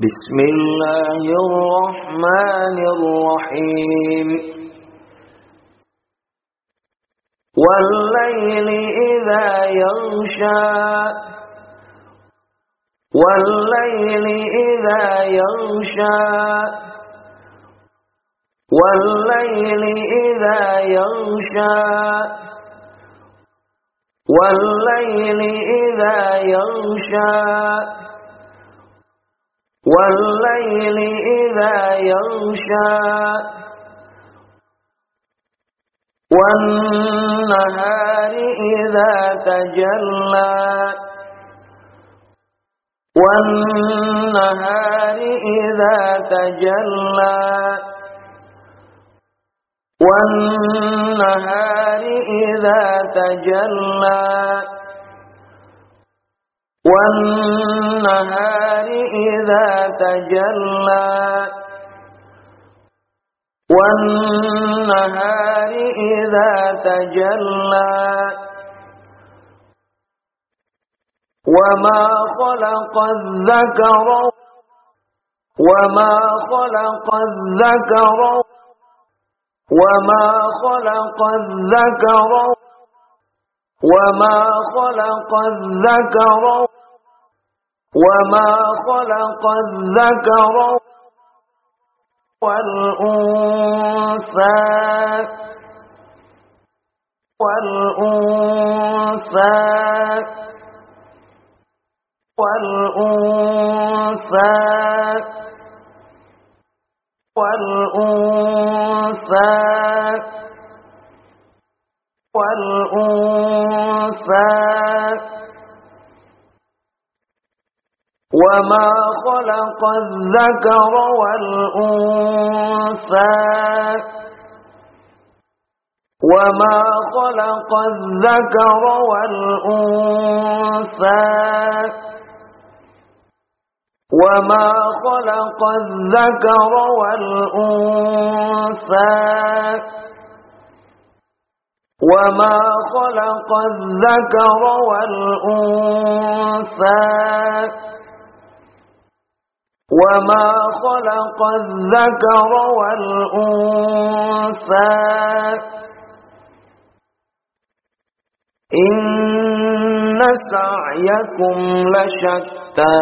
بسم الله الرحمن الرحيم. والليل إذا يغشى والليل إذا يغشى والليل إذا يغشى والليل إذا يغشى. والليل إذا يغشى والنهار إذا تجلى والنهار إذا تجلى والنهار إذا تجلى والنهار إذا تجلى. والنهار إذا تجلى. وما خلق الذكر وما خلق الذكر وما خلق الذكر وما خلق الذكر وما خلق الذكر والأنثى والأنثى والأنثى والأنثى والأنثى وما خلق الذكر والأنثى. وما خلق الذكر والأنثى. وما خلق الذكر والأنثى. وما خلق الذكر والأنثى. وما خلق الذكر والأنثى إن سعيكم لشتى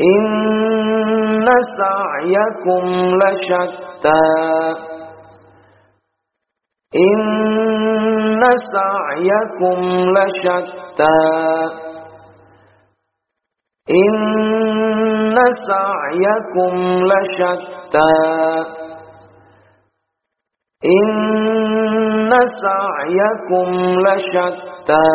إن سعيكم لشتى إن سعيكم لشتى إن سعيكم لشتى. إن سعيكم لشتى.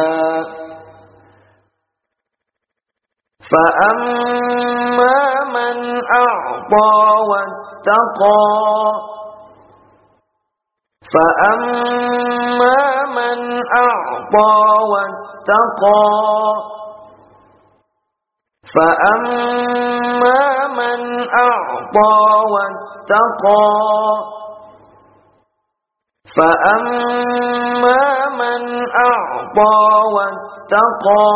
فأما من أعطى واتقى. فأما من أعطى واتقى. فأما من أعطى واتقى فأما من أعطى واتقى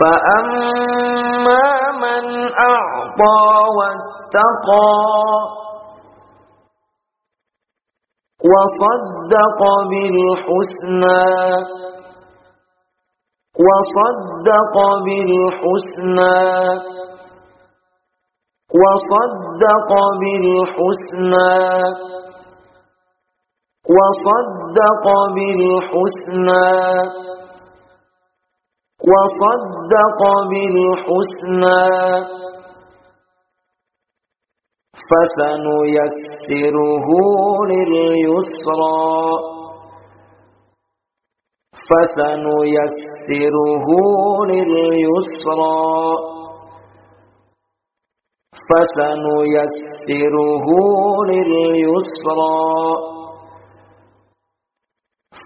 فأما من أعطى واتقى وصدق بالحسنى وصدق بالحسنى وصدق بالحسنى وصدق بالحسنى وصدق بالحسنى فسنيسره لليسرى فسنيسره لليسرى. فسنيسره لليسرى.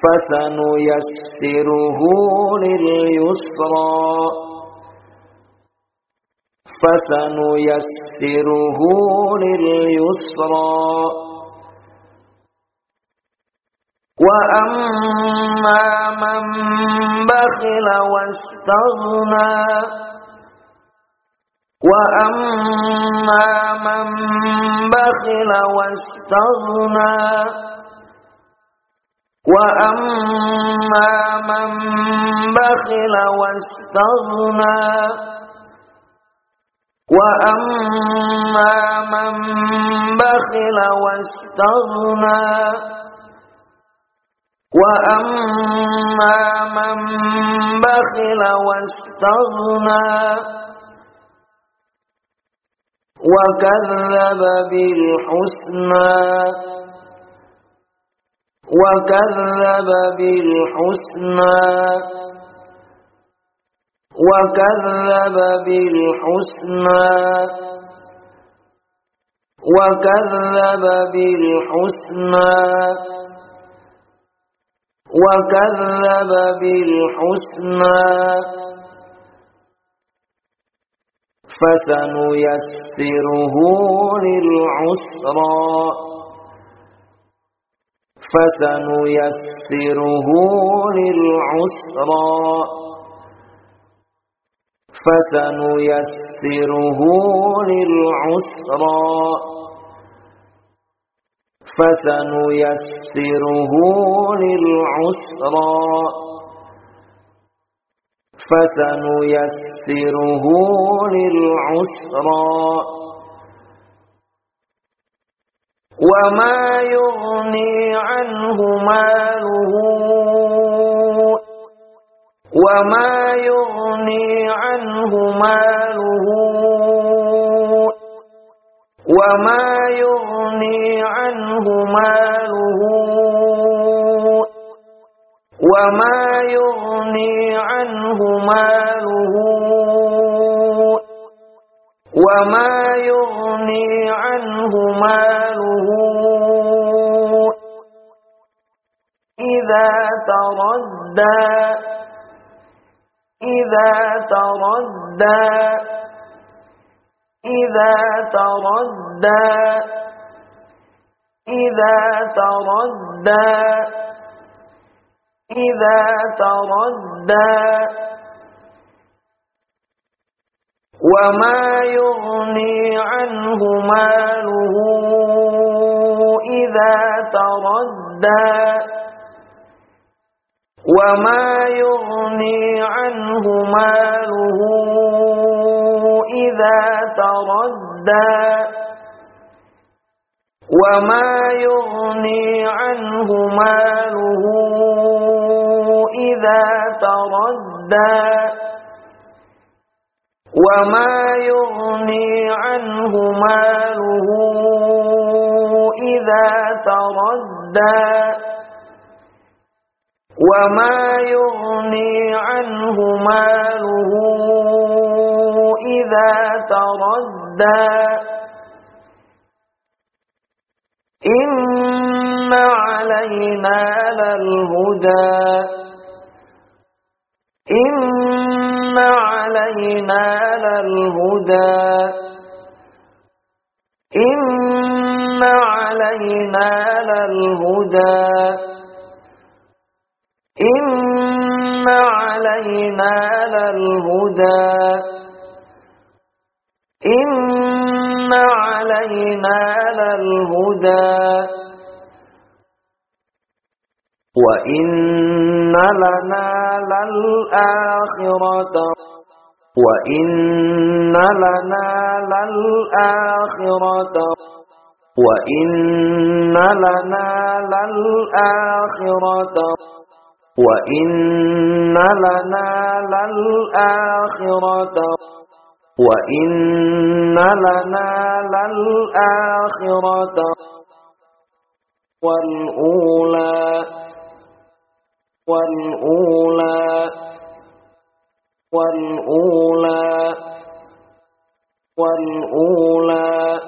فسنيسره لليسرى. فسنيسره لليسرى. وأما من بخل واستغنى وأما من بخل واستغنى وأما من بخل واستغنى وأما من بخل واستغنى. وأما من بخل واستغنى وكذب بالحسنى وكذب بالحسنى وكذب بالحسنى وكذب بالحسنى وكذب بالحسنى. فسنيسره للعسرى. فسنيسره للعسرى. فسنيسره للعسرى. فسنيسره للعسرى. فسنيسره للعسرى. وما يغني عنه ماله. وما يغني عنه ماله. وما يغني عنه ماله وما يغني عنه ماله وما يغني عنه ماله إذا تردى إذا تردى إذا تردى إذا تردى إذا تردى. وما يغني عنه ماله إذا تردى. وما يغني عنه ماله إذا تردى وما يغني عنه ماله إذا تردى وما يغني عنه ماله إذا تردى وما يغني عنه ماله إذا تردى إن علينا للهدى إن علينا للهدى إن علينا للهدى إن علينا للهدى إن علينا للهدى. وإن لنا للآخرة. وإن لنا للآخرة. وإن لنا للآخرة. وإن لنا للآخرة. وإن لنا للآخرة والأولى والأولى والأولى والأولى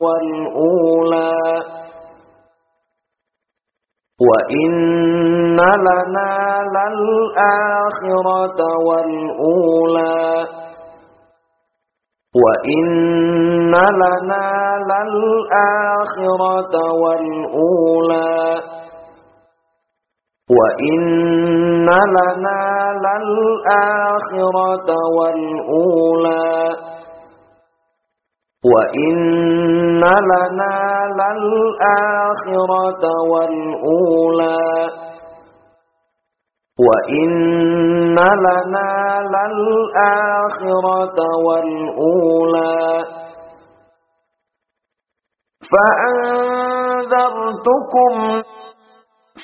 والأولى وإن لنا للآخرة والأولى وإن لنا للآخرة والأولى وإن لنا للآخرة والأولى وإن لنا للآخرة والأولى وإن لنا للآخرة والأولى. فأنذرتكم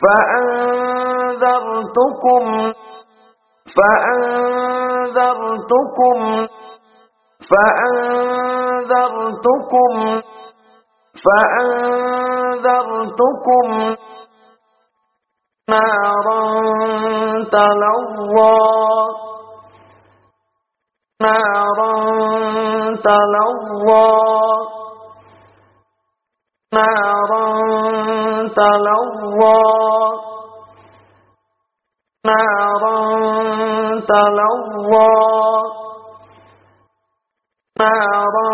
فأنذرتكم فأنذرتكم فأنذرتكم فأنذرتكم. نارا تلظى. نارا تلظى. نارا تلظى. نارا تلظى. نارا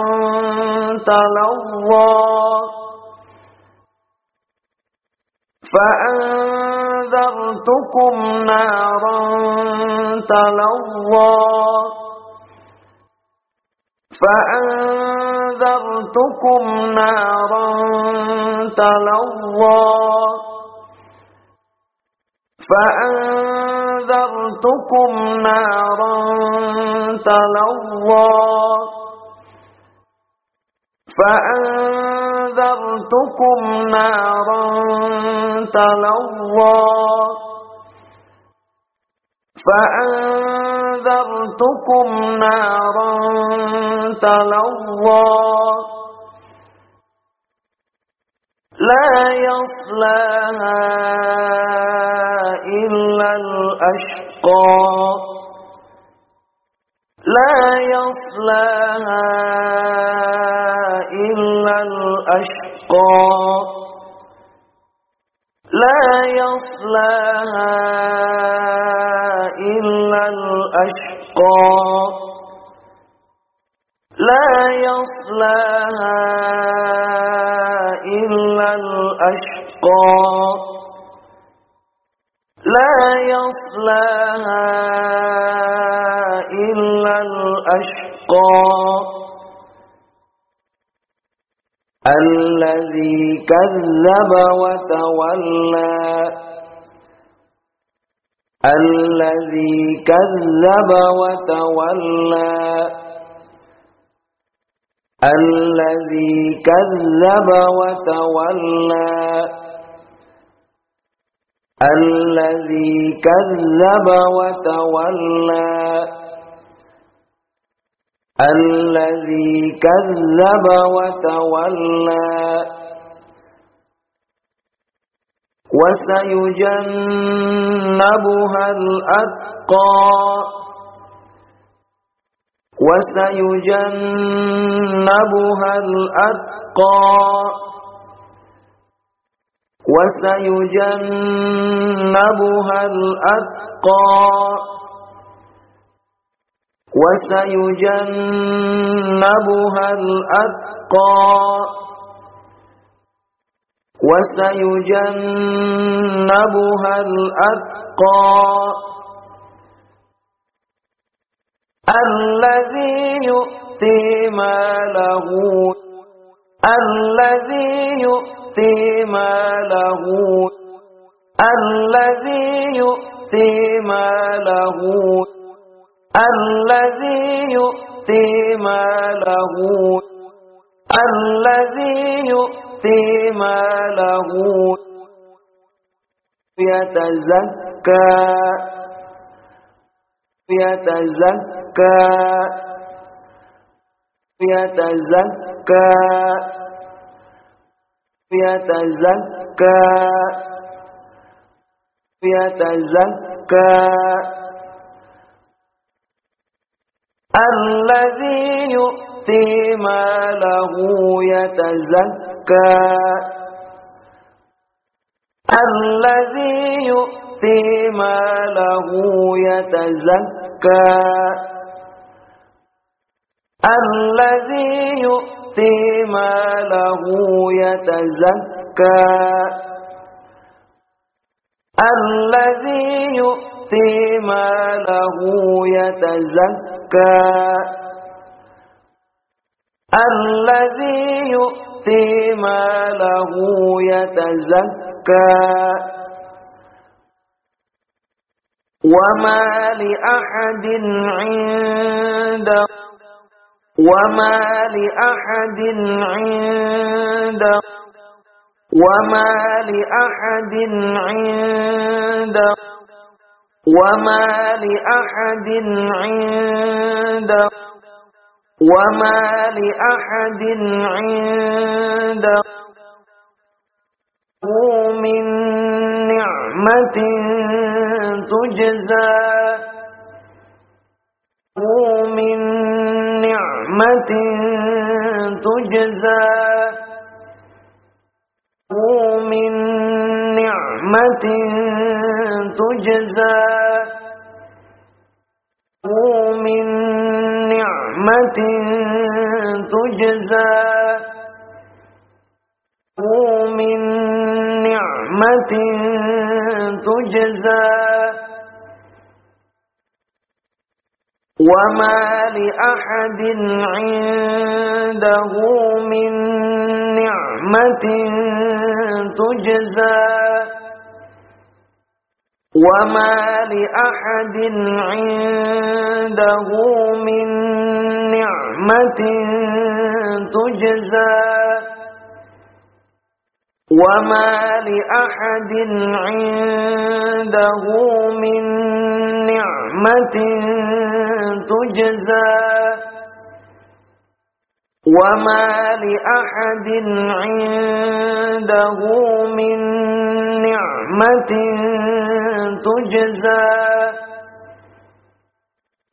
تلظى. فأنذرتكم نارا تلظى. فأنذرتكم نارا تلظى. فأنذرتكم نارا تلظى. فأنذرتكم نارا تلظى. فأنذرتكم نارا تلظى لا يصلاها إلا الأشقى لا يصلاها إلا الأشقى لا يصلاها إلا الأشقى لا يصلاها إلا الأشقى. لا يصلاها إلا الأشقى. الذي كذب وتولى الذي كذب وتولى. الذي كذب وتولى. الذي كذب وتولى. الذي كذب وتولى. وسيجنبها الأتقى. وسيجنبها الأتقى. وسيجنبها الأتقى. وسيجنبها الأتقى. وسيجنبها الأتقى الذي يؤتي ماله الذي يؤتي ماله الذي يؤتي ماله الذي يؤتي ماله الذي يؤتي ماله يتزكى يتزكى يتزكى يتزكى يتزكى الذي يؤتي ماله يتزكى الذي يؤتي ماله يتزكى. الذي يؤتي ماله يتزكى. الذي يؤتي ماله يتزكى. الذي يؤتي ماله يتزكى. وما لأحد عنده وما لأحد عنده وما لأحد عنده وما لأحد عنده وما لأحد عنده من نعمة تجزى من نعمة تجزى من نعمة تجزى تجزى. من نعمة تجزى. وما لأحد عنده من نعمة تجزى. وما لأحد عنده من نعمة تجزى. وما لأحد عنده من نعمة تجزى. وما لأحد عنده من نعمة تجزى.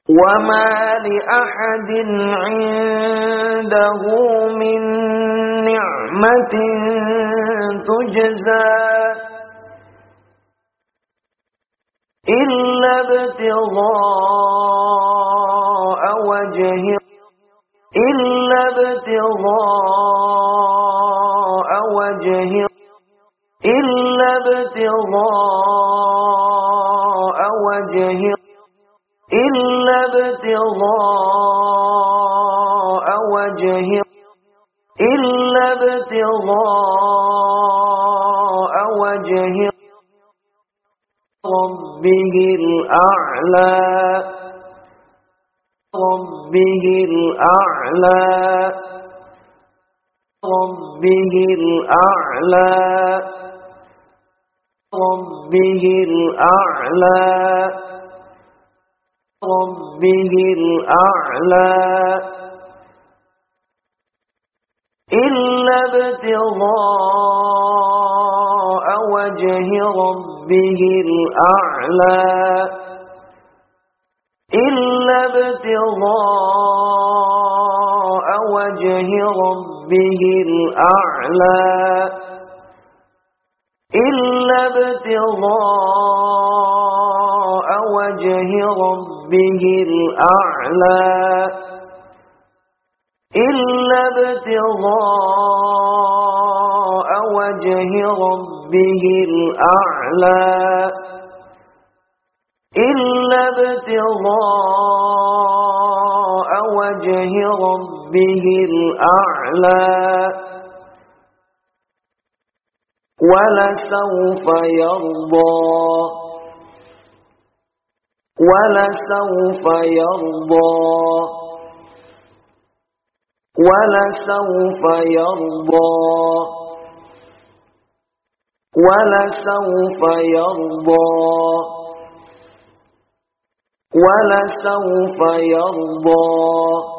وما لأحد عنده من نعمة تجزى. إلا ابتغاء وجه. إلا ابتغاء وجه إلا ابتغاء وجه إلا ابتغاء وجه إلا ابتغاء وجه ربه الأعلى ربه الأعلى ربه الأعلى. ربه الأعلى. ربه الأعلى إلا ابتغاء وجه ربه الأعلى. إلا ابتغاء وجه ربه الأعلى إلا ابتغاء وجه ربه الأعلى إلا ابتغاء وجه ربه الأعلى إلا ابتغاء وجه ربه الأعلى ولسوف يرضى ولسوف يرضى ولسوف يرضى ولسوف يرضى ولسوف يرضى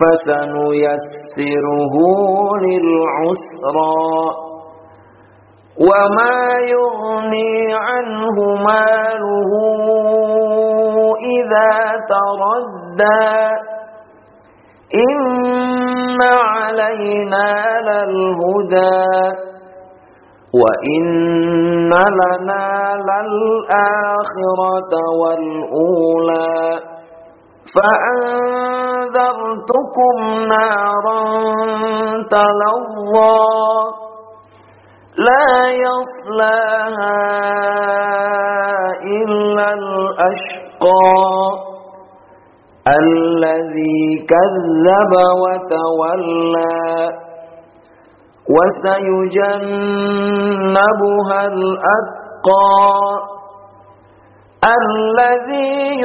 فسنيسره للعسرى وما يغني عنه ماله إذا تردى إن علينا للهدى وإن لنا للآخرة والأولى فأنذرتكم نارا تلظى لا يصلاها إلا الأشقى الذي كذب وتولى وسيجنبها الأتقى الذي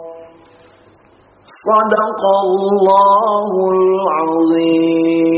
صدق الله العظيم.